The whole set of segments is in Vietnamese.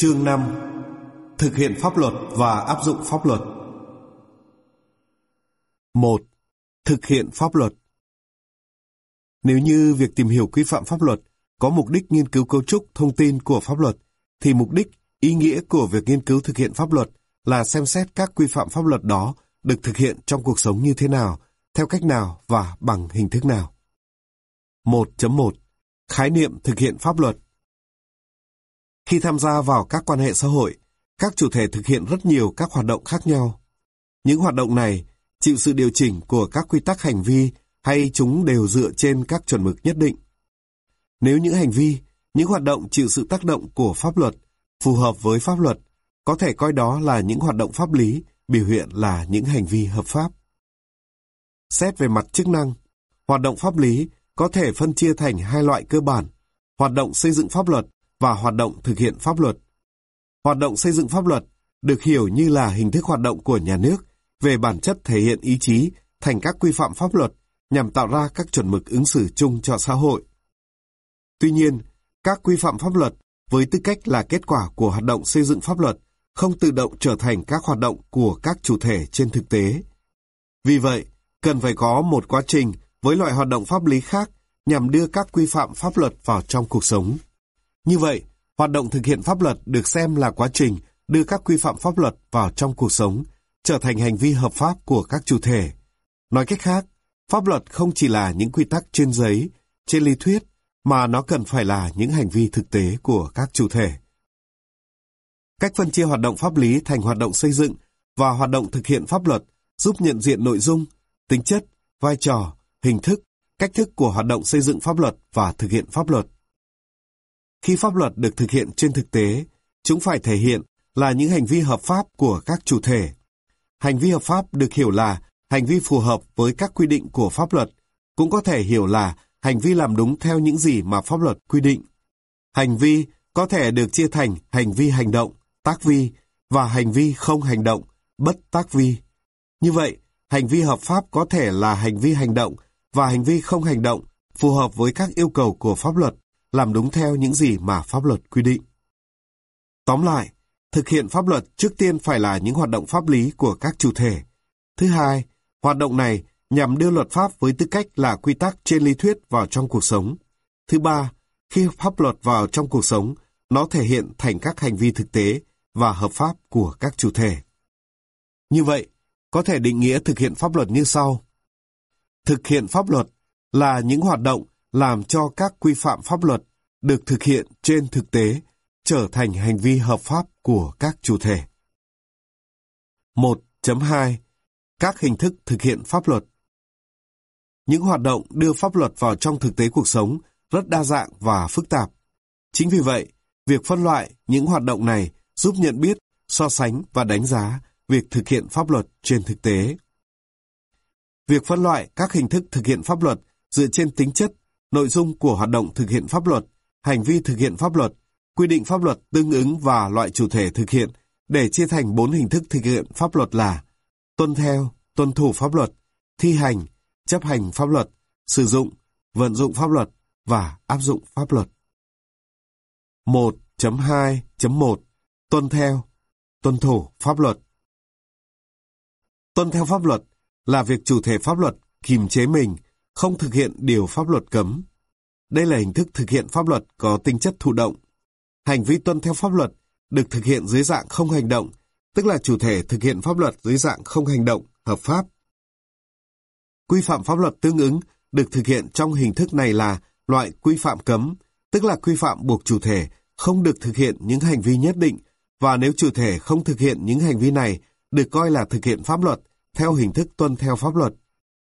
Chương 5 Thực hiện pháp luật và áp dụng pháp luật. 1. Thực hiện pháp luật. Nếu như việc tìm hiểu quy phạm pháp luật có mục đích nghiên cứu cấu trúc thông tin của pháp luật, thì mục đích, ý nghĩa của việc nghiên cứu thực hiện pháp luật là xem xét các quy phạm pháp luật đó được thực hiện trong cuộc sống như thế nào, theo cách nào và bằng hình thức nào. 1.1 Khái niệm thực hiện pháp luật. Khi tham gia vào các quan hệ xã hội, các chủ thể thực hiện rất nhiều các hoạt động khác nhau. Những hoạt động này chịu sự điều chỉnh của các quy tắc hành vi hay chúng đều dựa trên các chuẩn mực nhất định. Nếu những hành vi, những hoạt động chịu sự tác động của pháp luật, phù hợp với pháp luật, có thể coi đó là những hoạt động pháp lý, biểu hiện là những hành vi hợp pháp. Xét về mặt chức năng, hoạt động pháp lý có thể phân chia thành hai loại cơ bản, hoạt động xây dựng pháp luật và hoạt động thực hiện pháp luật. Hoạt động xây dựng pháp luật được hiểu như là hình thức hoạt động của nhà nước về bản chất thể hiện ý chí thành các quy phạm pháp luật nhằm tạo ra các chuẩn mực ứng xử chung cho xã hội. Tuy nhiên, các quy phạm pháp luật với tư cách là kết quả của hoạt động xây dựng pháp luật không tự động trở thành các hoạt động của các chủ thể trên thực tế. Vì vậy, cần phải có một quá trình với loại hoạt động pháp lý khác nhằm đưa các quy phạm pháp luật vào trong cuộc sống. Như vậy, hoạt động thực hiện pháp luật được xem là quá trình đưa các quy phạm pháp luật vào trong cuộc sống, trở thành hành vi hợp pháp của các chủ thể. Nói cách khác, pháp luật không chỉ là những quy tắc trên giấy, trên lý thuyết, mà nó cần phải là những hành vi thực tế của các chủ thể. Cách phân chia hoạt động pháp lý thành hoạt động xây dựng và hoạt động thực hiện pháp luật giúp nhận diện nội dung, tính chất, vai trò, hình thức, cách thức của hoạt động xây dựng pháp luật và thực hiện pháp luật. Khi pháp luật được thực hiện trên thực tế, chúng phải thể hiện là những hành vi hợp pháp của các chủ thể. Hành vi hợp pháp được hiểu là hành vi phù hợp với các quy định của pháp luật, cũng có thể hiểu là hành vi làm đúng theo những gì mà pháp luật quy định. Hành vi có thể được chia thành hành vi hành động, tác vi và hành vi không hành động, bất tác vi. Như vậy, hành vi hợp pháp có thể là hành vi hành động và hành vi không hành động phù hợp với các yêu cầu của pháp luật, làm đúng theo những gì mà pháp luật quy định. Tóm lại, thực hiện pháp luật trước tiên phải là những hoạt động pháp lý của các chủ thể. Thứ hai, hoạt động này nhằm đưa luật pháp với tư cách là quy tắc trên lý thuyết vào trong cuộc sống. Thứ ba, khi pháp luật vào trong cuộc sống, nó thể hiện thành các hành vi thực tế và hợp pháp của các chủ thể. Như vậy, có thể định nghĩa thực hiện pháp luật như sau. Thực hiện pháp luật là những hoạt động làm cho các quy phạm pháp luật được thực hiện trên thực tế trở thành hành vi hợp pháp của các chủ thể. 1.2 Các hình thức thực hiện pháp luật Những hoạt động đưa pháp luật vào trong thực tế cuộc sống rất đa dạng và phức tạp. Chính vì vậy, việc phân loại những hoạt động này giúp nhận biết, so sánh và đánh giá việc thực hiện pháp luật trên thực tế. Việc phân loại các hình thức thực hiện pháp luật dựa trên tính chất, nội dung của hoạt động thực hiện pháp luật, hành vi thực hiện pháp luật, quy định pháp luật tương ứng và loại chủ thể thực hiện để chia thành bốn hình thức thực hiện pháp luật là tuân theo, tuân thủ pháp luật, thi hành, chấp hành pháp luật, sử dụng, vận dụng pháp luật và áp dụng pháp luật. 1.2.1 Tuân theo, tuân thủ pháp luật Tuân theo pháp luật là việc chủ thể pháp luật kiềm chế mình, không thực hiện điều pháp luật cấm. Đây là hình thức thực hiện pháp luật có tính chất thụ động. Hành vi tuân theo pháp luật được thực hiện dưới dạng không hành động, tức là chủ thể thực hiện pháp luật dưới dạng không hành động, hợp pháp. Quy phạm pháp luật tương ứng được thực hiện trong hình thức này là loại quy phạm cấm, tức là quy phạm buộc chủ thể không được thực hiện những hành vi nhất định, và nếu chủ thể không thực hiện những hành vi này, được coi là thực hiện pháp luật theo hình thức tuân theo pháp luật.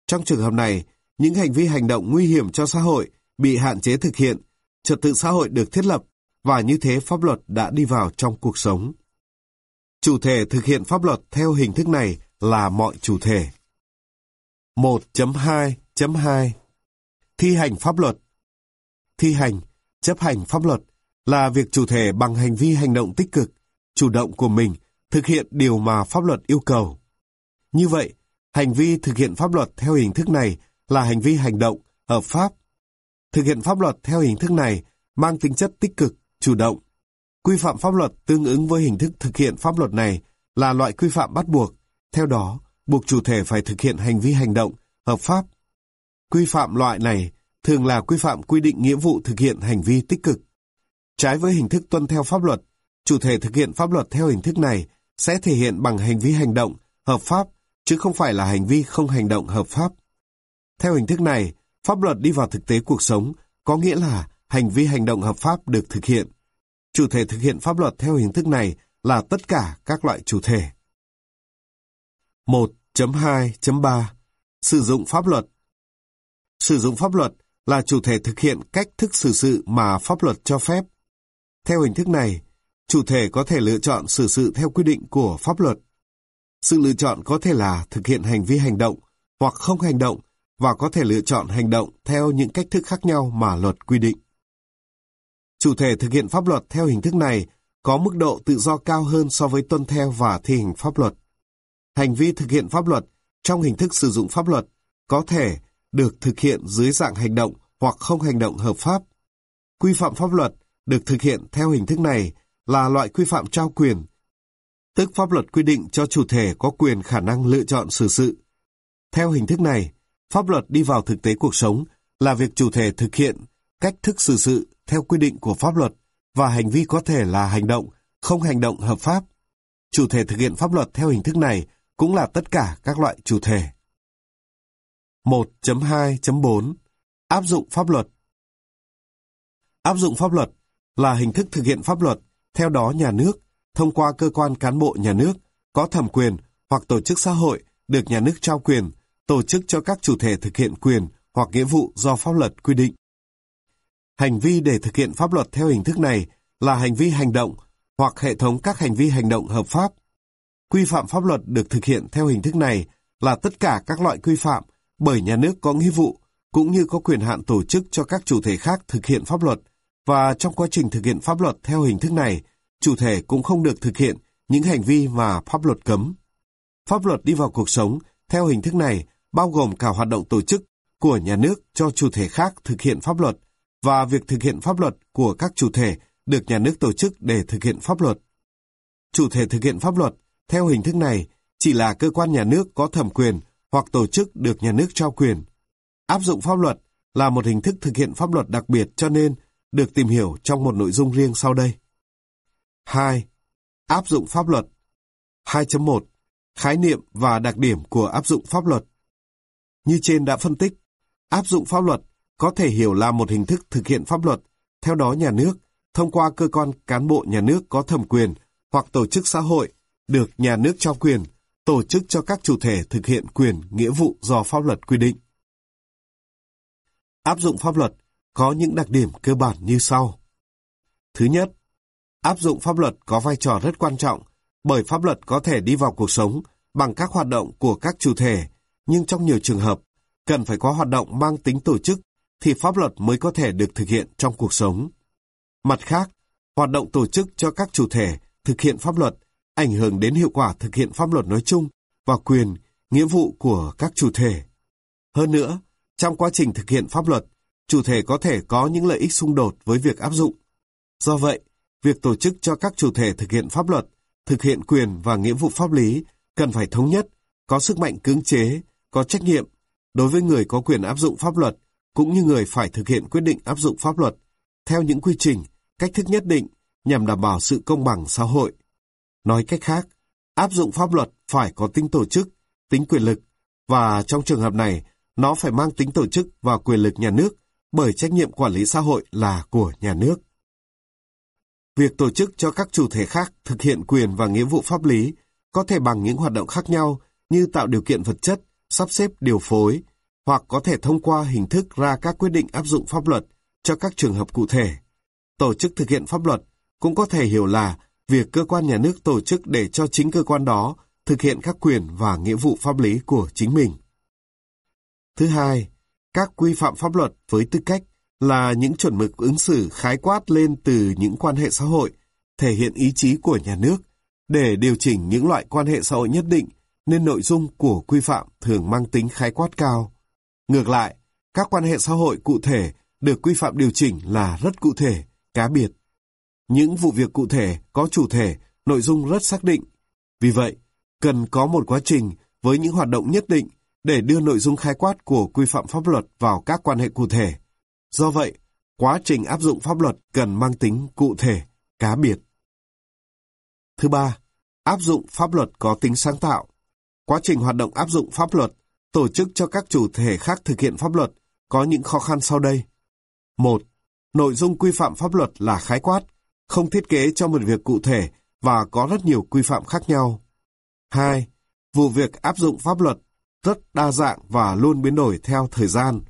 Trong trường hợp này, những hành vi hành động nguy hiểm cho xã hội bị hạn chế thực hiện, trật tự xã hội được thiết lập và như thế pháp luật đã đi vào trong cuộc sống. Chủ thể thực hiện pháp luật theo hình thức này là mọi chủ thể. 1.2.2 Thi hành pháp luật Thi hành, chấp hành pháp luật là việc chủ thể bằng hành vi hành động tích cực, chủ động của mình thực hiện điều mà pháp luật yêu cầu. Như vậy, hành vi thực hiện pháp luật theo hình thức này là hành vi hành động, hợp pháp. Thực hiện pháp luật theo hình thức này mang tính chất tích cực, chủ động. Quy phạm pháp luật tương ứng với hình thức thực hiện pháp luật này là loại quy phạm bắt buộc. Theo đó, buộc chủ thể phải thực hiện hành vi hành động, hợp pháp. Quy phạm loại này thường là quy phạm quy định nghĩa vụ thực hiện hành vi tích cực. Trái với hình thức tuân theo pháp luật, chủ thể thực hiện pháp luật theo hình thức này sẽ thể hiện bằng hành vi hành động, hợp pháp, chứ không phải là hành vi không hành động hợp pháp. Theo hình thức này, pháp luật đi vào thực tế cuộc sống, có nghĩa là hành vi hành động hợp pháp được thực hiện. Chủ thể thực hiện pháp luật theo hình thức này là tất cả các loại chủ thể. 1.2.3 Sử dụng pháp luật Sử dụng pháp luật là chủ thể thực hiện cách thức xử sự mà pháp luật cho phép. Theo hình thức này, chủ thể có thể lựa chọn xử sự theo quy định của pháp luật. Sự lựa chọn có thể là thực hiện hành vi hành động hoặc không hành động và có thể lựa chọn hành động theo những cách thức khác nhau mà luật quy định. Chủ thể thực hiện pháp luật theo hình thức này có mức độ tự do cao hơn so với tuân theo và thi hành pháp luật. Hành vi thực hiện pháp luật trong hình thức sử dụng pháp luật có thể được thực hiện dưới dạng hành động hoặc không hành động hợp pháp. Quy phạm pháp luật được thực hiện theo hình thức này là loại quy phạm trao quyền, tức pháp luật quy định cho chủ thể có quyền khả năng lựa chọn xử sự. Theo hình thức này, pháp luật đi vào thực tế cuộc sống là việc chủ thể thực hiện cách thức xử sự theo quy định của pháp luật và hành vi có thể là hành động, không hành động hợp pháp. Chủ thể thực hiện pháp luật theo hình thức này cũng là tất cả các loại chủ thể. 1.2.4 Áp dụng pháp luật Áp dụng pháp luật là hình thức thực hiện pháp luật, theo đó nhà nước, thông qua cơ quan cán bộ nhà nước, có thẩm quyền hoặc tổ chức xã hội được nhà nước trao quyền, tổ chức cho các chủ thể thực hiện quyền hoặc nghĩa vụ do pháp luật quy định. Hành vi để thực hiện pháp luật theo hình thức này là hành vi hành động hoặc hệ thống các hành vi hành động hợp pháp. Quy phạm pháp luật được thực hiện theo hình thức này là tất cả các loại quy phạm bởi nhà nước có nghĩa vụ cũng như có quyền hạn tổ chức cho các chủ thể khác thực hiện pháp luật và trong quá trình thực hiện pháp luật theo hình thức này, chủ thể cũng không được thực hiện những hành vi mà pháp luật cấm. Pháp luật đi vào cuộc sống theo hình thức này bao gồm cả hoạt động tổ chức của nhà nước cho chủ thể khác thực hiện pháp luật và việc thực hiện pháp luật của các chủ thể được nhà nước tổ chức để thực hiện pháp luật. Chủ thể thực hiện pháp luật, theo hình thức này, chỉ là cơ quan nhà nước có thẩm quyền hoặc tổ chức được nhà nước trao quyền. Áp dụng pháp luật là một hình thức thực hiện pháp luật đặc biệt cho nên được tìm hiểu trong một nội dung riêng sau đây. 2. Áp dụng pháp luật 2.1 Khái niệm và đặc điểm của áp dụng pháp luật như trên đã phân tích, áp dụng pháp luật có thể hiểu là một hình thức thực hiện pháp luật, theo đó nhà nước, thông qua cơ quan cán bộ nhà nước có thẩm quyền hoặc tổ chức xã hội, được nhà nước trao quyền, tổ chức cho các chủ thể thực hiện quyền, nghĩa vụ do pháp luật quy định. Áp dụng pháp luật có những đặc điểm cơ bản như sau. Thứ nhất, áp dụng pháp luật có vai trò rất quan trọng bởi pháp luật có thể đi vào cuộc sống bằng các hoạt động của các chủ thể, nhưng trong nhiều trường hợp, cần phải có hoạt động mang tính tổ chức thì pháp luật mới có thể được thực hiện trong cuộc sống. Mặt khác, hoạt động tổ chức cho các chủ thể thực hiện pháp luật ảnh hưởng đến hiệu quả thực hiện pháp luật nói chung và quyền, nghĩa vụ của các chủ thể. Hơn nữa, trong quá trình thực hiện pháp luật, chủ thể có thể có những lợi ích xung đột với việc áp dụng. Do vậy, việc tổ chức cho các chủ thể thực hiện pháp luật, thực hiện quyền và nghĩa vụ pháp lý cần phải thống nhất, có sức mạnh cưỡng chế, có trách nhiệm đối với người có quyền áp dụng pháp luật cũng như người phải thực hiện quyết định áp dụng pháp luật theo những quy trình, cách thức nhất định nhằm đảm bảo sự công bằng xã hội. Nói cách khác, áp dụng pháp luật phải có tính tổ chức, tính quyền lực, và trong trường hợp này, nó phải mang tính tổ chức và quyền lực nhà nước bởi trách nhiệm quản lý xã hội là của nhà nước. Việc tổ chức cho các chủ thể khác thực hiện quyền và nghĩa vụ pháp lý có thể bằng những hoạt động khác nhau như tạo điều kiện vật chất, sắp xếp điều phối, hoặc có thể thông qua hình thức ra các quyết định áp dụng pháp luật cho các trường hợp cụ thể. Tổ chức thực hiện pháp luật cũng có thể hiểu là việc cơ quan nhà nước tổ chức để cho chính cơ quan đó thực hiện các quyền và nghĩa vụ pháp lý của chính mình. Thứ hai, các quy phạm pháp luật với tư cách là những chuẩn mực ứng xử khái quát lên từ những quan hệ xã hội, thể hiện ý chí của nhà nước để điều chỉnh những loại quan hệ xã hội nhất định nên nội dung của quy phạm thường mang tính khái quát cao. Ngược lại, các quan hệ xã hội cụ thể được quy phạm điều chỉnh là rất cụ thể, cá biệt. Những vụ việc cụ thể có chủ thể, nội dung rất xác định. Vì vậy, cần có một quá trình với những hoạt động nhất định để đưa nội dung khái quát của quy phạm pháp luật vào các quan hệ cụ thể. Do vậy, quá trình áp dụng pháp luật cần mang tính cụ thể, cá biệt. Thứ ba, áp dụng pháp luật có tính sáng tạo. Quá trình hoạt động áp dụng pháp luật, tổ chức cho các chủ thể khác thực hiện pháp luật có những khó khăn sau đây. một Nội dung quy phạm pháp luật là khái quát, không thiết kế cho một việc cụ thể và có rất nhiều quy phạm khác nhau. 2. Vụ việc áp dụng pháp luật rất đa dạng và luôn biến đổi theo thời gian.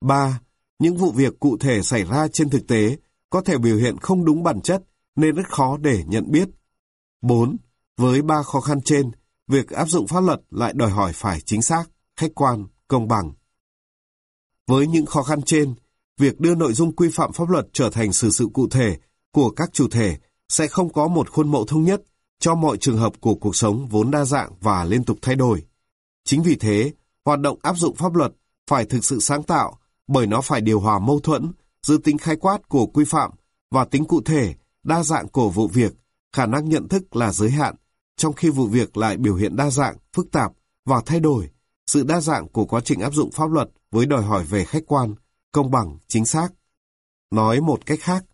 3. Những vụ việc cụ thể xảy ra trên thực tế có thể biểu hiện không đúng bản chất nên rất khó để nhận biết. 4. Với ba khó khăn trên, việc áp dụng pháp luật lại đòi hỏi phải chính xác, khách quan, công bằng. Với những khó khăn trên, việc đưa nội dung quy phạm pháp luật trở thành sự sự cụ thể của các chủ thể sẽ không có một khuôn mẫu thống nhất cho mọi trường hợp của cuộc sống vốn đa dạng và liên tục thay đổi. Chính vì thế, hoạt động áp dụng pháp luật phải thực sự sáng tạo bởi nó phải điều hòa mâu thuẫn giữa tính khai quát của quy phạm và tính cụ thể, đa dạng của vụ việc, khả năng nhận thức là giới hạn, trong khi vụ việc lại biểu hiện đa dạng, phức tạp và thay đổi. Sự đa dạng của quá trình áp dụng pháp luật với đòi hỏi về khách quan, công bằng, chính xác. Nói một cách khác,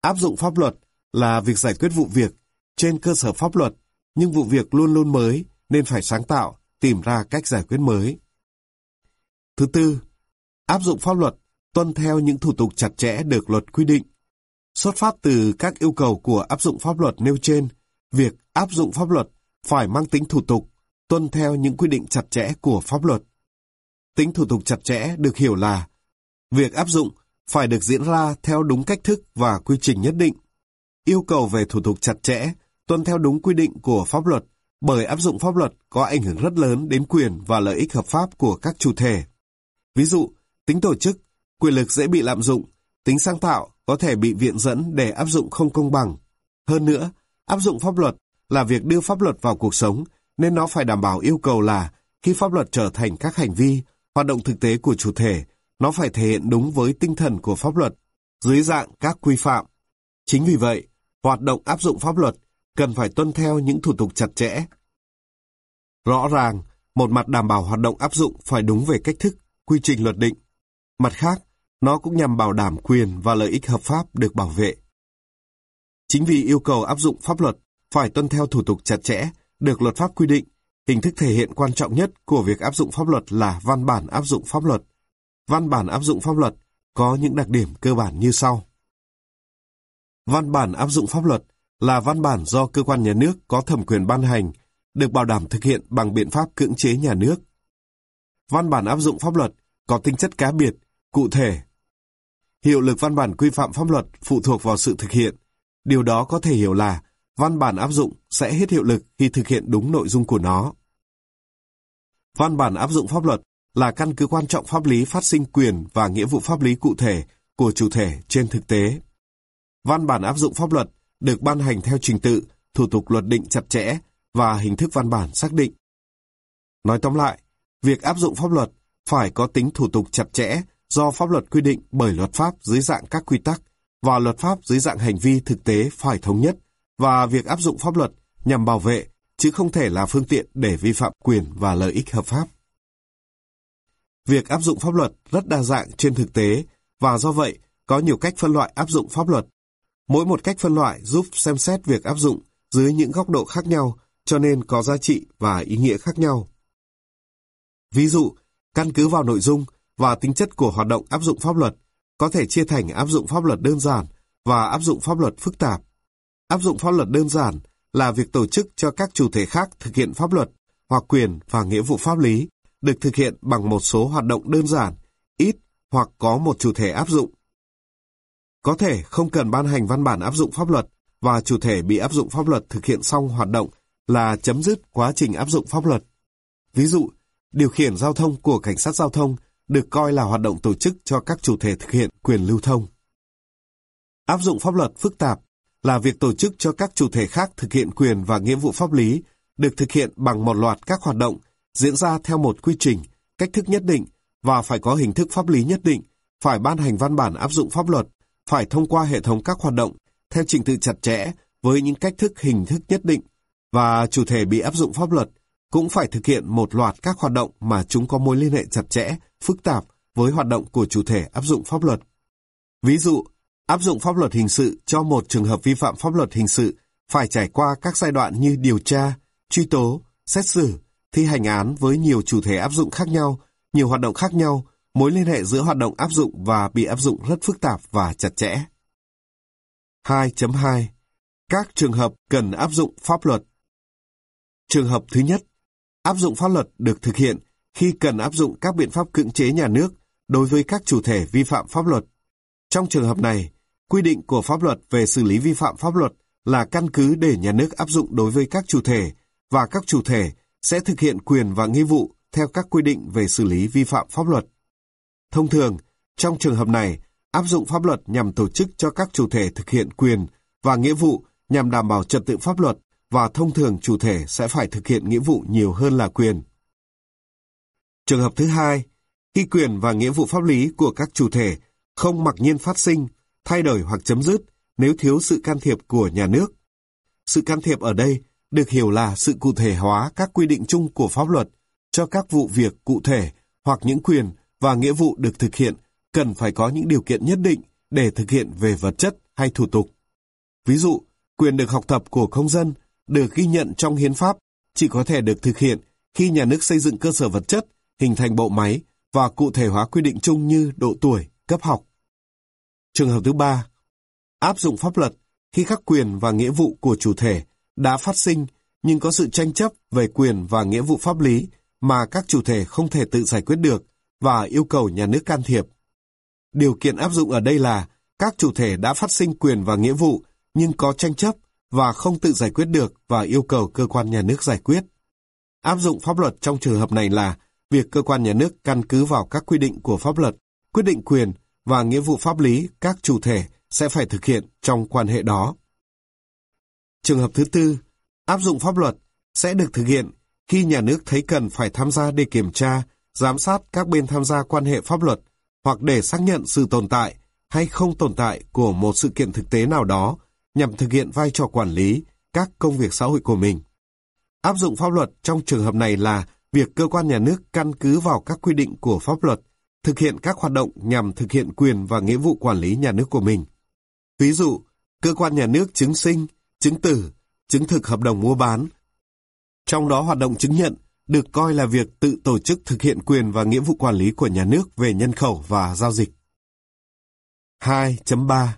áp dụng pháp luật là việc giải quyết vụ việc trên cơ sở pháp luật, nhưng vụ việc luôn luôn mới nên phải sáng tạo, tìm ra cách giải quyết mới. Thứ tư, áp dụng pháp luật tuân theo những thủ tục chặt chẽ được luật quy định. Xuất phát từ các yêu cầu của áp dụng pháp luật nêu trên, việc áp dụng pháp luật phải mang tính thủ tục, tuân theo những quy định chặt chẽ của pháp luật. Tính thủ tục chặt chẽ được hiểu là việc áp dụng phải được diễn ra theo đúng cách thức và quy trình nhất định. Yêu cầu về thủ tục chặt chẽ, tuân theo đúng quy định của pháp luật, bởi áp dụng pháp luật có ảnh hưởng rất lớn đến quyền và lợi ích hợp pháp của các chủ thể. Ví dụ, tính tổ chức, quyền lực dễ bị lạm dụng, tính sáng tạo có thể bị viện dẫn để áp dụng không công bằng. Hơn nữa, áp dụng pháp luật là việc đưa pháp luật vào cuộc sống, nên nó phải đảm bảo yêu cầu là khi pháp luật trở thành các hành vi, hoạt động thực tế của chủ thể, nó phải thể hiện đúng với tinh thần của pháp luật, dưới dạng các quy phạm. Chính vì vậy, hoạt động áp dụng pháp luật cần phải tuân theo những thủ tục chặt chẽ. Rõ ràng, một mặt đảm bảo hoạt động áp dụng phải đúng về cách thức, quy trình luật định. Mặt khác, nó cũng nhằm bảo đảm quyền và lợi ích hợp pháp được bảo vệ. Chính vì yêu cầu áp dụng pháp luật phải tuân theo thủ tục chặt chẽ, được luật pháp quy định, hình thức thể hiện quan trọng nhất của việc áp dụng pháp luật là văn bản áp dụng pháp luật. Văn bản áp dụng pháp luật có những đặc điểm cơ bản như sau. Văn bản áp dụng pháp luật là văn bản do cơ quan nhà nước có thẩm quyền ban hành, được bảo đảm thực hiện bằng biện pháp cưỡng chế nhà nước. Văn bản áp dụng pháp luật có tính chất cá biệt, cụ thể. Hiệu lực văn bản quy phạm pháp luật phụ thuộc vào sự thực hiện. Điều đó có thể hiểu là văn bản áp dụng sẽ hết hiệu lực khi thực hiện đúng nội dung của nó. Văn bản áp dụng pháp luật là căn cứ quan trọng pháp lý phát sinh quyền và nghĩa vụ pháp lý cụ thể của chủ thể trên thực tế. Văn bản áp dụng pháp luật được ban hành theo trình tự, thủ tục luật định chặt chẽ và hình thức văn bản xác định. Nói tóm lại, việc áp dụng pháp luật phải có tính thủ tục chặt chẽ do pháp luật quy định bởi luật pháp dưới dạng các quy tắc và luật pháp dưới dạng hành vi thực tế phải thống nhất và việc áp dụng pháp luật nhằm bảo vệ chứ không thể là phương tiện để vi phạm quyền và lợi ích hợp pháp. Việc áp dụng pháp luật rất đa dạng trên thực tế và do vậy có nhiều cách phân loại áp dụng pháp luật. Mỗi một cách phân loại giúp xem xét việc áp dụng dưới những góc độ khác nhau cho nên có giá trị và ý nghĩa khác nhau. Ví dụ, căn cứ vào nội dung và tính chất của hoạt động áp dụng pháp luật, có thể chia thành áp dụng pháp luật đơn giản và áp dụng pháp luật phức tạp. Áp dụng pháp luật đơn giản là việc tổ chức cho các chủ thể khác thực hiện pháp luật hoặc quyền và nghĩa vụ pháp lý được thực hiện bằng một số hoạt động đơn giản, ít hoặc có một chủ thể áp dụng. Có thể không cần ban hành văn bản áp dụng pháp luật và chủ thể bị áp dụng pháp luật thực hiện xong hoạt động là chấm dứt quá trình áp dụng pháp luật. Ví dụ, điều khiển giao thông của cảnh sát giao thông được coi là hoạt động tổ chức cho các chủ thể thực hiện quyền lưu thông. Áp dụng pháp luật phức tạp là việc tổ chức cho các chủ thể khác thực hiện quyền và nghĩa vụ pháp lý được thực hiện bằng một loạt các hoạt động diễn ra theo một quy trình, cách thức nhất định và phải có hình thức pháp lý nhất định, phải ban hành văn bản áp dụng pháp luật, phải thông qua hệ thống các hoạt động theo trình tự chặt chẽ với những cách thức hình thức nhất định và chủ thể bị áp dụng pháp luật cũng phải thực hiện một loạt các hoạt động mà chúng có mối liên hệ chặt chẽ, phức tạp với hoạt động của chủ thể áp dụng pháp luật. Ví dụ, áp dụng pháp luật hình sự cho một trường hợp vi phạm pháp luật hình sự phải trải qua các giai đoạn như điều tra, truy tố, xét xử, thi hành án với nhiều chủ thể áp dụng khác nhau, nhiều hoạt động khác nhau, mối liên hệ giữa hoạt động áp dụng và bị áp dụng rất phức tạp và chặt chẽ. 2.2 Các trường hợp cần áp dụng pháp luật Trường hợp thứ nhất, áp dụng pháp luật được thực hiện khi cần áp dụng các biện pháp cưỡng chế nhà nước đối với các chủ thể vi phạm pháp luật. Trong trường hợp này, quy định của pháp luật về xử lý vi phạm pháp luật là căn cứ để nhà nước áp dụng đối với các chủ thể và các chủ thể sẽ thực hiện quyền và nghĩa vụ theo các quy định về xử lý vi phạm pháp luật. Thông thường, trong trường hợp này, áp dụng pháp luật nhằm tổ chức cho các chủ thể thực hiện quyền và nghĩa vụ nhằm đảm bảo trật tự pháp luật và thông thường chủ thể sẽ phải thực hiện nghĩa vụ nhiều hơn là quyền. Trường hợp thứ hai, khi quyền và nghĩa vụ pháp lý của các chủ thể không mặc nhiên phát sinh, thay đổi hoặc chấm dứt nếu thiếu sự can thiệp của nhà nước. Sự can thiệp ở đây được hiểu là sự cụ thể hóa các quy định chung của pháp luật cho các vụ việc cụ thể hoặc những quyền và nghĩa vụ được thực hiện cần phải có những điều kiện nhất định để thực hiện về vật chất hay thủ tục. Ví dụ, quyền được học tập của công dân được ghi nhận trong hiến pháp chỉ có thể được thực hiện khi nhà nước xây dựng cơ sở vật chất, hình thành bộ máy và cụ thể hóa quy định chung như độ tuổi, cấp học. Trường hợp thứ ba, áp dụng pháp luật khi các quyền và nghĩa vụ của chủ thể đã phát sinh nhưng có sự tranh chấp về quyền và nghĩa vụ pháp lý mà các chủ thể không thể tự giải quyết được và yêu cầu nhà nước can thiệp. Điều kiện áp dụng ở đây là các chủ thể đã phát sinh quyền và nghĩa vụ nhưng có tranh chấp và không tự giải quyết được và yêu cầu cơ quan nhà nước giải quyết. Áp dụng pháp luật trong trường hợp này là việc cơ quan nhà nước căn cứ vào các quy định của pháp luật, quyết định quyền và nghĩa vụ pháp lý các chủ thể sẽ phải thực hiện trong quan hệ đó. Trường hợp thứ tư, áp dụng pháp luật sẽ được thực hiện khi nhà nước thấy cần phải tham gia để kiểm tra, giám sát các bên tham gia quan hệ pháp luật hoặc để xác nhận sự tồn tại hay không tồn tại của một sự kiện thực tế nào đó nhằm thực hiện vai trò quản lý các công việc xã hội của mình. Áp dụng pháp luật trong trường hợp này là việc cơ quan nhà nước căn cứ vào các quy định của pháp luật, thực hiện các hoạt động nhằm thực hiện quyền và nghĩa vụ quản lý nhà nước của mình. Ví dụ, cơ quan nhà nước chứng sinh, chứng tử, chứng thực hợp đồng mua bán. Trong đó hoạt động chứng nhận được coi là việc tự tổ chức thực hiện quyền và nghĩa vụ quản lý của nhà nước về nhân khẩu và giao dịch. 2.3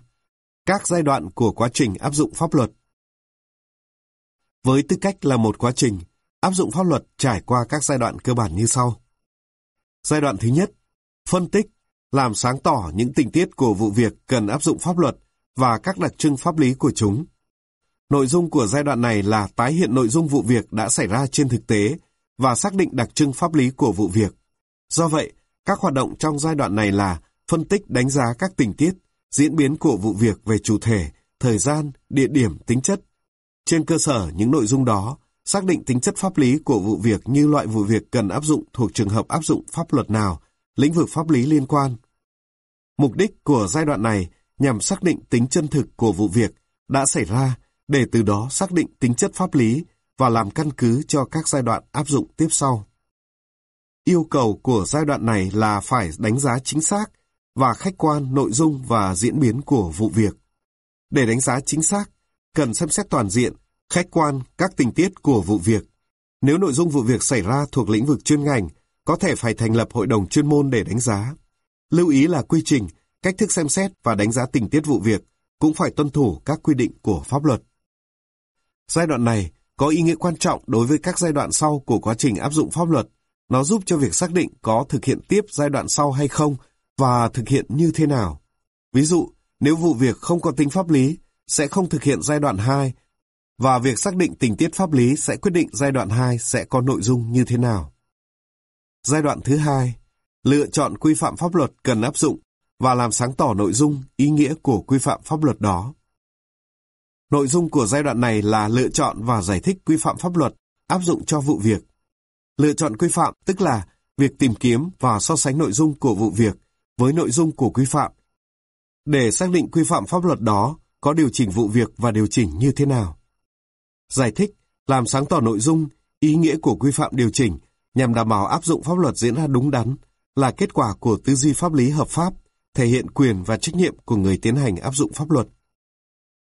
Các giai đoạn của quá trình áp dụng pháp luật Với tư cách là một quá trình, áp dụng pháp luật trải qua các giai đoạn cơ bản như sau. Giai đoạn thứ nhất, phân tích, làm sáng tỏ những tình tiết của vụ việc cần áp dụng pháp luật và các đặc trưng pháp lý của chúng. Nội dung của giai đoạn này là tái hiện nội dung vụ việc đã xảy ra trên thực tế và xác định đặc trưng pháp lý của vụ việc. Do vậy, các hoạt động trong giai đoạn này là phân tích đánh giá các tình tiết, diễn biến của vụ việc về chủ thể, thời gian, địa điểm, tính chất. Trên cơ sở những nội dung đó, xác định tính chất pháp lý của vụ việc như loại vụ việc cần áp dụng thuộc trường hợp áp dụng pháp luật nào, lĩnh vực pháp lý liên quan. Mục đích của giai đoạn này nhằm xác định tính chân thực của vụ việc đã xảy ra để từ đó xác định tính chất pháp lý và làm căn cứ cho các giai đoạn áp dụng tiếp sau. Yêu cầu của giai đoạn này là phải đánh giá chính xác và khách quan nội dung và diễn biến của vụ việc. Để đánh giá chính xác, cần xem xét toàn diện, khách quan các tình tiết của vụ việc. Nếu nội dung vụ việc xảy ra thuộc lĩnh vực chuyên ngành, có thể phải thành lập hội đồng chuyên môn để đánh giá. Lưu ý là quy trình, cách thức xem xét và đánh giá tình tiết vụ việc cũng phải tuân thủ các quy định của pháp luật. Giai đoạn này có ý nghĩa quan trọng đối với các giai đoạn sau của quá trình áp dụng pháp luật. Nó giúp cho việc xác định có thực hiện tiếp giai đoạn sau hay không và thực hiện như thế nào. Ví dụ, nếu vụ việc không có tính pháp lý, sẽ không thực hiện giai đoạn 2 và việc xác định tình tiết pháp lý sẽ quyết định giai đoạn 2 sẽ có nội dung như thế nào. Giai đoạn thứ hai, lựa chọn quy phạm pháp luật cần áp dụng và làm sáng tỏ nội dung, ý nghĩa của quy phạm pháp luật đó. Nội dung của giai đoạn này là lựa chọn và giải thích quy phạm pháp luật áp dụng cho vụ việc. Lựa chọn quy phạm tức là việc tìm kiếm và so sánh nội dung của vụ việc với nội dung của quy phạm. Để xác định quy phạm pháp luật đó, có điều chỉnh vụ việc và điều chỉnh như thế nào. Giải thích, làm sáng tỏ nội dung, ý nghĩa của quy phạm điều chỉnh nhằm đảm bảo áp dụng pháp luật diễn ra đúng đắn là kết quả của tư duy pháp lý hợp pháp, thể hiện quyền và trách nhiệm của người tiến hành áp dụng pháp luật.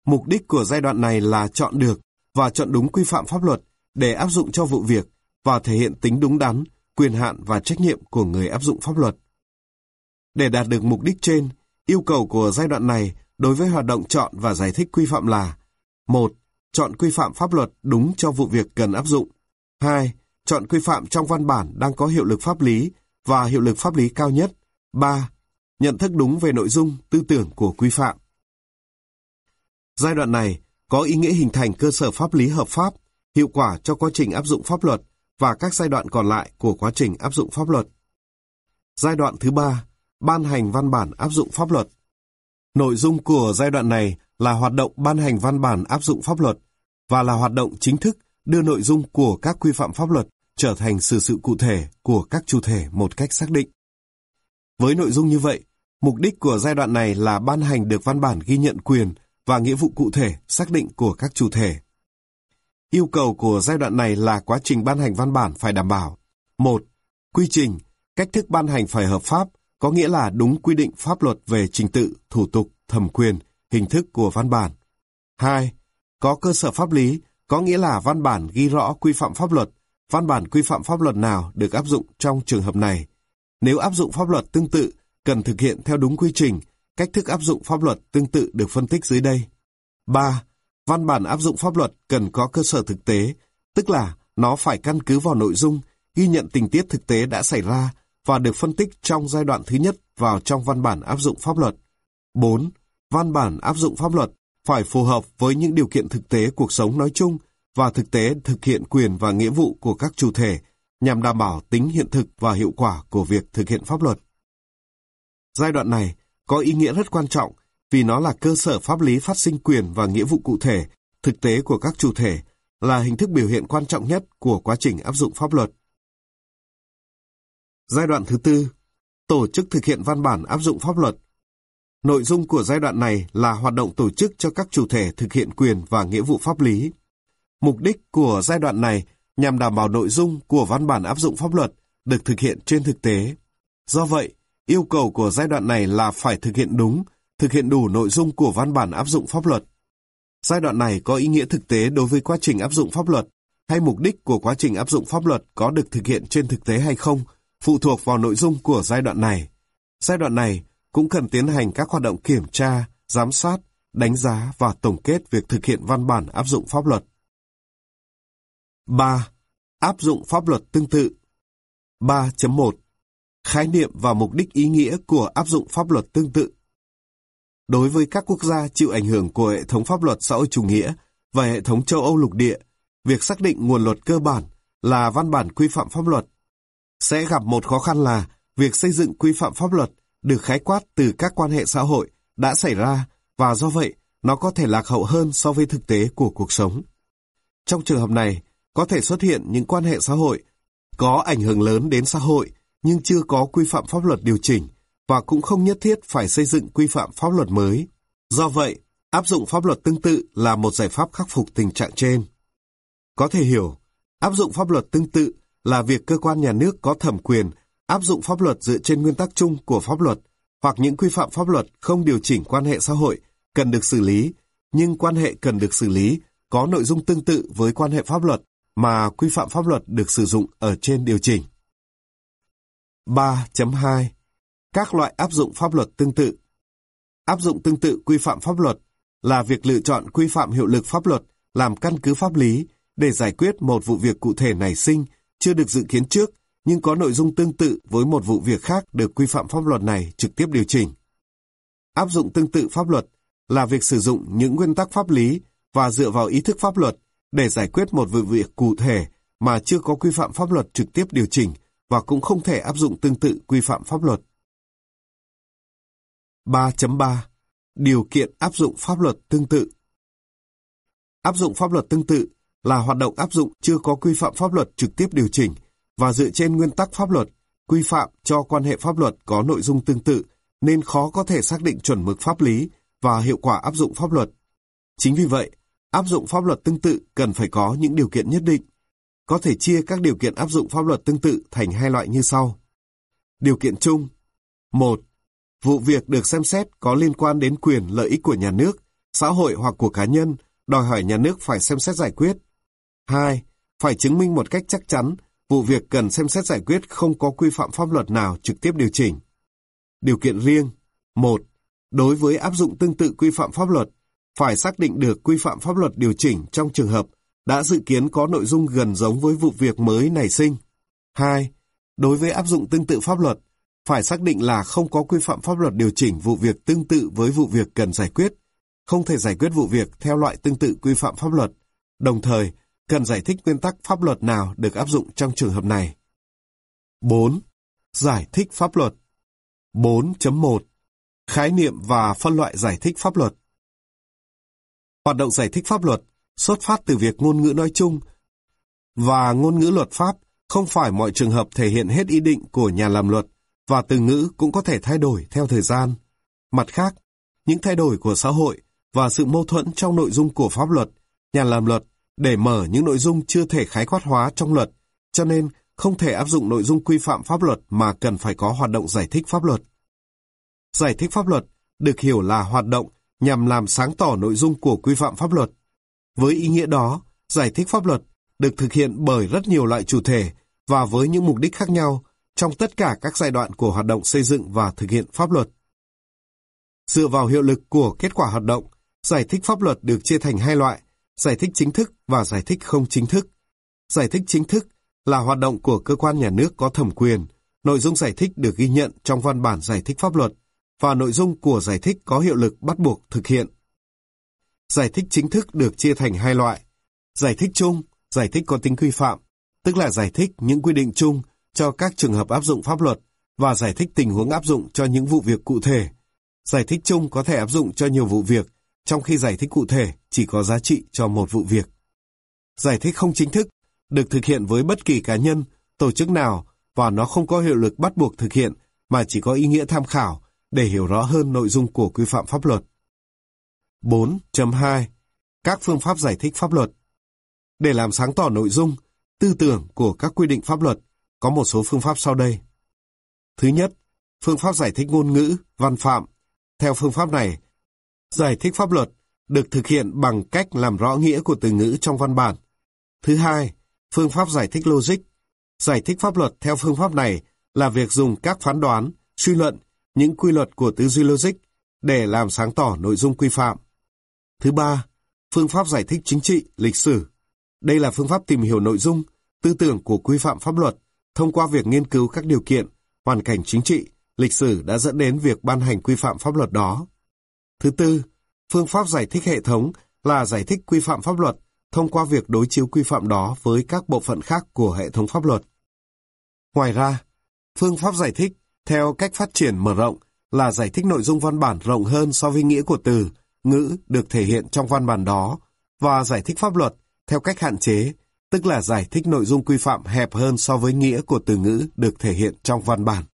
Mục đích của giai đoạn này là chọn được và chọn đúng quy phạm pháp luật để áp dụng cho vụ việc và thể hiện tính đúng đắn, quyền hạn và trách nhiệm của người áp dụng pháp luật. Để đạt được mục đích trên, yêu cầu của giai đoạn này đối với hoạt động chọn và giải thích quy phạm là một Chọn quy phạm pháp luật đúng cho vụ việc cần áp dụng. 2. Chọn quy phạm trong văn bản đang có hiệu lực pháp lý và hiệu lực pháp lý cao nhất. 3. Nhận thức đúng về nội dung, tư tưởng của quy phạm. Giai đoạn này có ý nghĩa hình thành cơ sở pháp lý hợp pháp, hiệu quả cho quá trình áp dụng pháp luật và các giai đoạn còn lại của quá trình áp dụng pháp luật. Giai đoạn thứ ba, ban hành văn bản áp dụng pháp luật. Nội dung của giai đoạn này là hoạt động ban hành văn bản áp dụng pháp luật và là hoạt động chính thức đưa nội dung của các quy phạm pháp luật trở thành sự sự cụ thể của các chủ thể một cách xác định. Với nội dung như vậy, mục đích của giai đoạn này là ban hành được văn bản ghi nhận quyền và nghĩa vụ cụ thể xác định của các chủ thể. Yêu cầu của giai đoạn này là quá trình ban hành văn bản phải đảm bảo. một Quy trình, cách thức ban hành phải hợp pháp, có nghĩa là đúng quy định pháp luật về trình tự, thủ tục, thẩm quyền, hình thức của văn bản. 2. Có cơ sở pháp lý, có nghĩa là văn bản ghi rõ quy phạm pháp luật, văn bản quy phạm pháp luật nào được áp dụng trong trường hợp này. Nếu áp dụng pháp luật tương tự, cần thực hiện theo đúng quy trình, cách thức áp dụng pháp luật tương tự được phân tích dưới đây. 3. Văn bản áp dụng pháp luật cần có cơ sở thực tế, tức là nó phải căn cứ vào nội dung, ghi nhận tình tiết thực tế đã xảy ra và được phân tích trong giai đoạn thứ nhất vào trong văn bản áp dụng pháp luật. 4. Văn bản áp dụng pháp luật phải phù hợp với những điều kiện thực tế cuộc sống nói chung và thực tế thực hiện quyền và nghĩa vụ của các chủ thể nhằm đảm bảo tính hiện thực và hiệu quả của việc thực hiện pháp luật. Giai đoạn này có ý nghĩa rất quan trọng vì nó là cơ sở pháp lý phát sinh quyền và nghĩa vụ cụ thể, thực tế của các chủ thể, là hình thức biểu hiện quan trọng nhất của quá trình áp dụng pháp luật. Giai đoạn thứ tư, tổ chức thực hiện văn bản áp dụng pháp luật. Nội dung của giai đoạn này là hoạt động tổ chức cho các chủ thể thực hiện quyền và nghĩa vụ pháp lý. Mục đích của giai đoạn này nhằm đảm bảo nội dung của văn bản áp dụng pháp luật được thực hiện trên thực tế. Do vậy, yêu cầu của giai đoạn này là phải thực hiện đúng, thực hiện đủ nội dung của văn bản áp dụng pháp luật. Giai đoạn này có ý nghĩa thực tế đối với quá trình áp dụng pháp luật, hay mục đích của quá trình áp dụng pháp luật có được thực hiện trên thực tế hay không, phụ thuộc vào nội dung của giai đoạn này. Giai đoạn này cũng cần tiến hành các hoạt động kiểm tra, giám sát, đánh giá và tổng kết việc thực hiện văn bản áp dụng pháp luật. 3. Áp dụng pháp luật tương tự 3.1 Khái niệm và mục đích ý nghĩa của áp dụng pháp luật tương tự Đối với các quốc gia chịu ảnh hưởng của hệ thống pháp luật xã hội chủ nghĩa và hệ thống châu Âu lục địa, việc xác định nguồn luật cơ bản là văn bản quy phạm pháp luật sẽ gặp một khó khăn là việc xây dựng quy phạm pháp luật được khái quát từ các quan hệ xã hội đã xảy ra và do vậy nó có thể lạc hậu hơn so với thực tế của cuộc sống. Trong trường hợp này, có thể xuất hiện những quan hệ xã hội có ảnh hưởng lớn đến xã hội nhưng chưa có quy phạm pháp luật điều chỉnh và cũng không nhất thiết phải xây dựng quy phạm pháp luật mới. Do vậy, áp dụng pháp luật tương tự là một giải pháp khắc phục tình trạng trên. Có thể hiểu, áp dụng pháp luật tương tự là việc cơ quan nhà nước có thẩm quyền áp dụng pháp luật dựa trên nguyên tắc chung của pháp luật hoặc những quy phạm pháp luật không điều chỉnh quan hệ xã hội cần được xử lý, nhưng quan hệ cần được xử lý có nội dung tương tự với quan hệ pháp luật mà quy phạm pháp luật được sử dụng ở trên điều chỉnh. 3.2 Các loại áp dụng pháp luật tương tự Áp dụng tương tự quy phạm pháp luật là việc lựa chọn quy phạm hiệu lực pháp luật làm căn cứ pháp lý để giải quyết một vụ việc cụ thể nảy sinh chưa được dự kiến trước nhưng có nội dung tương tự với một vụ việc khác được quy phạm pháp luật này trực tiếp điều chỉnh. Áp dụng tương tự pháp luật là việc sử dụng những nguyên tắc pháp lý và dựa vào ý thức pháp luật để giải quyết một vụ việc cụ thể mà chưa có quy phạm pháp luật trực tiếp điều chỉnh và cũng không thể áp dụng tương tự quy phạm pháp luật. 3.3 Điều kiện áp dụng pháp luật tương tự Áp dụng pháp luật tương tự là hoạt động áp dụng chưa có quy phạm pháp luật trực tiếp điều chỉnh và dựa trên nguyên tắc pháp luật, quy phạm cho quan hệ pháp luật có nội dung tương tự nên khó có thể xác định chuẩn mực pháp lý và hiệu quả áp dụng pháp luật. Chính vì vậy, áp dụng pháp luật tương tự cần phải có những điều kiện nhất định. Có thể chia các điều kiện áp dụng pháp luật tương tự thành hai loại như sau. Điều kiện chung 1. Vụ việc được xem xét có liên quan đến quyền lợi ích của nhà nước, xã hội hoặc của cá nhân, đòi hỏi nhà nước phải xem xét giải quyết. 2. Phải chứng minh một cách chắc chắn vụ việc cần xem xét giải quyết không có quy phạm pháp luật nào trực tiếp điều chỉnh. Điều kiện riêng 1. Đối với áp dụng tương tự quy phạm pháp luật, phải xác định được quy phạm pháp luật điều chỉnh trong trường hợp đã dự kiến có nội dung gần giống với vụ việc mới nảy sinh. 2. Đối với áp dụng tương tự pháp luật, phải xác định là không có quy phạm pháp luật điều chỉnh vụ việc tương tự với vụ việc cần giải quyết, không thể giải quyết vụ việc theo loại tương tự quy phạm pháp luật, đồng thời cần giải thích nguyên tắc pháp luật nào được áp dụng trong trường hợp này. 4. Giải thích pháp luật 4.1 Khái niệm và phân loại giải thích pháp luật Hoạt động giải thích pháp luật xuất phát từ việc ngôn ngữ nói chung và ngôn ngữ luật pháp không phải mọi trường hợp thể hiện hết ý định của nhà làm luật và từ ngữ cũng có thể thay đổi theo thời gian. Mặt khác, những thay đổi của xã hội và sự mâu thuẫn trong nội dung của pháp luật, nhà làm luật để mở những nội dung chưa thể khái quát hóa trong luật, cho nên không thể áp dụng nội dung quy phạm pháp luật mà cần phải có hoạt động giải thích pháp luật. Giải thích pháp luật được hiểu là hoạt động nhằm làm sáng tỏ nội dung của quy phạm pháp luật. Với ý nghĩa đó, giải thích pháp luật được thực hiện bởi rất nhiều loại chủ thể và với những mục đích khác nhau trong tất cả các giai đoạn của hoạt động xây dựng và thực hiện pháp luật. Dựa vào hiệu lực của kết quả hoạt động, giải thích pháp luật được chia thành hai loại, giải thích chính thức và giải thích không chính thức. Giải thích chính thức là hoạt động của cơ quan nhà nước có thẩm quyền, nội dung giải thích được ghi nhận trong văn bản giải thích pháp luật và nội dung của giải thích có hiệu lực bắt buộc thực hiện. Giải thích chính thức được chia thành hai loại. Giải thích chung, giải thích có tính quy phạm, tức là giải thích những quy định chung cho các trường hợp áp dụng pháp luật và giải thích tình huống áp dụng cho những vụ việc cụ thể. Giải thích chung có thể áp dụng cho nhiều vụ việc, trong khi giải thích cụ thể chỉ có giá trị cho một vụ việc. Giải thích không chính thức được thực hiện với bất kỳ cá nhân, tổ chức nào và nó không có hiệu lực bắt buộc thực hiện mà chỉ có ý nghĩa tham khảo để hiểu rõ hơn nội dung của quy phạm pháp luật. 4.2 Các phương pháp giải thích pháp luật Để làm sáng tỏ nội dung, tư tưởng của các quy định pháp luật, có một số phương pháp sau đây. Thứ nhất, phương pháp giải thích ngôn ngữ, văn phạm. Theo phương pháp này, giải thích pháp luật được thực hiện bằng cách làm rõ nghĩa của từ ngữ trong văn bản. Thứ hai, phương pháp giải thích logic. Giải thích pháp luật theo phương pháp này là việc dùng các phán đoán, suy luận, những quy luật của tư duy logic để làm sáng tỏ nội dung quy phạm. Thứ ba, phương pháp giải thích chính trị, lịch sử. Đây là phương pháp tìm hiểu nội dung, tư tưởng của quy phạm pháp luật thông qua việc nghiên cứu các điều kiện, hoàn cảnh chính trị, lịch sử đã dẫn đến việc ban hành quy phạm pháp luật đó. Thứ tư, phương pháp giải thích hệ thống là giải thích quy phạm pháp luật thông qua việc đối chiếu quy phạm đó với các bộ phận khác của hệ thống pháp luật. Ngoài ra, phương pháp giải thích theo cách phát triển mở rộng là giải thích nội dung văn bản rộng hơn so với nghĩa của từ, ngữ được thể hiện trong văn bản đó và giải thích pháp luật theo cách hạn chế tức là giải thích nội dung quy phạm hẹp hơn so với nghĩa của từ ngữ được thể hiện trong văn bản.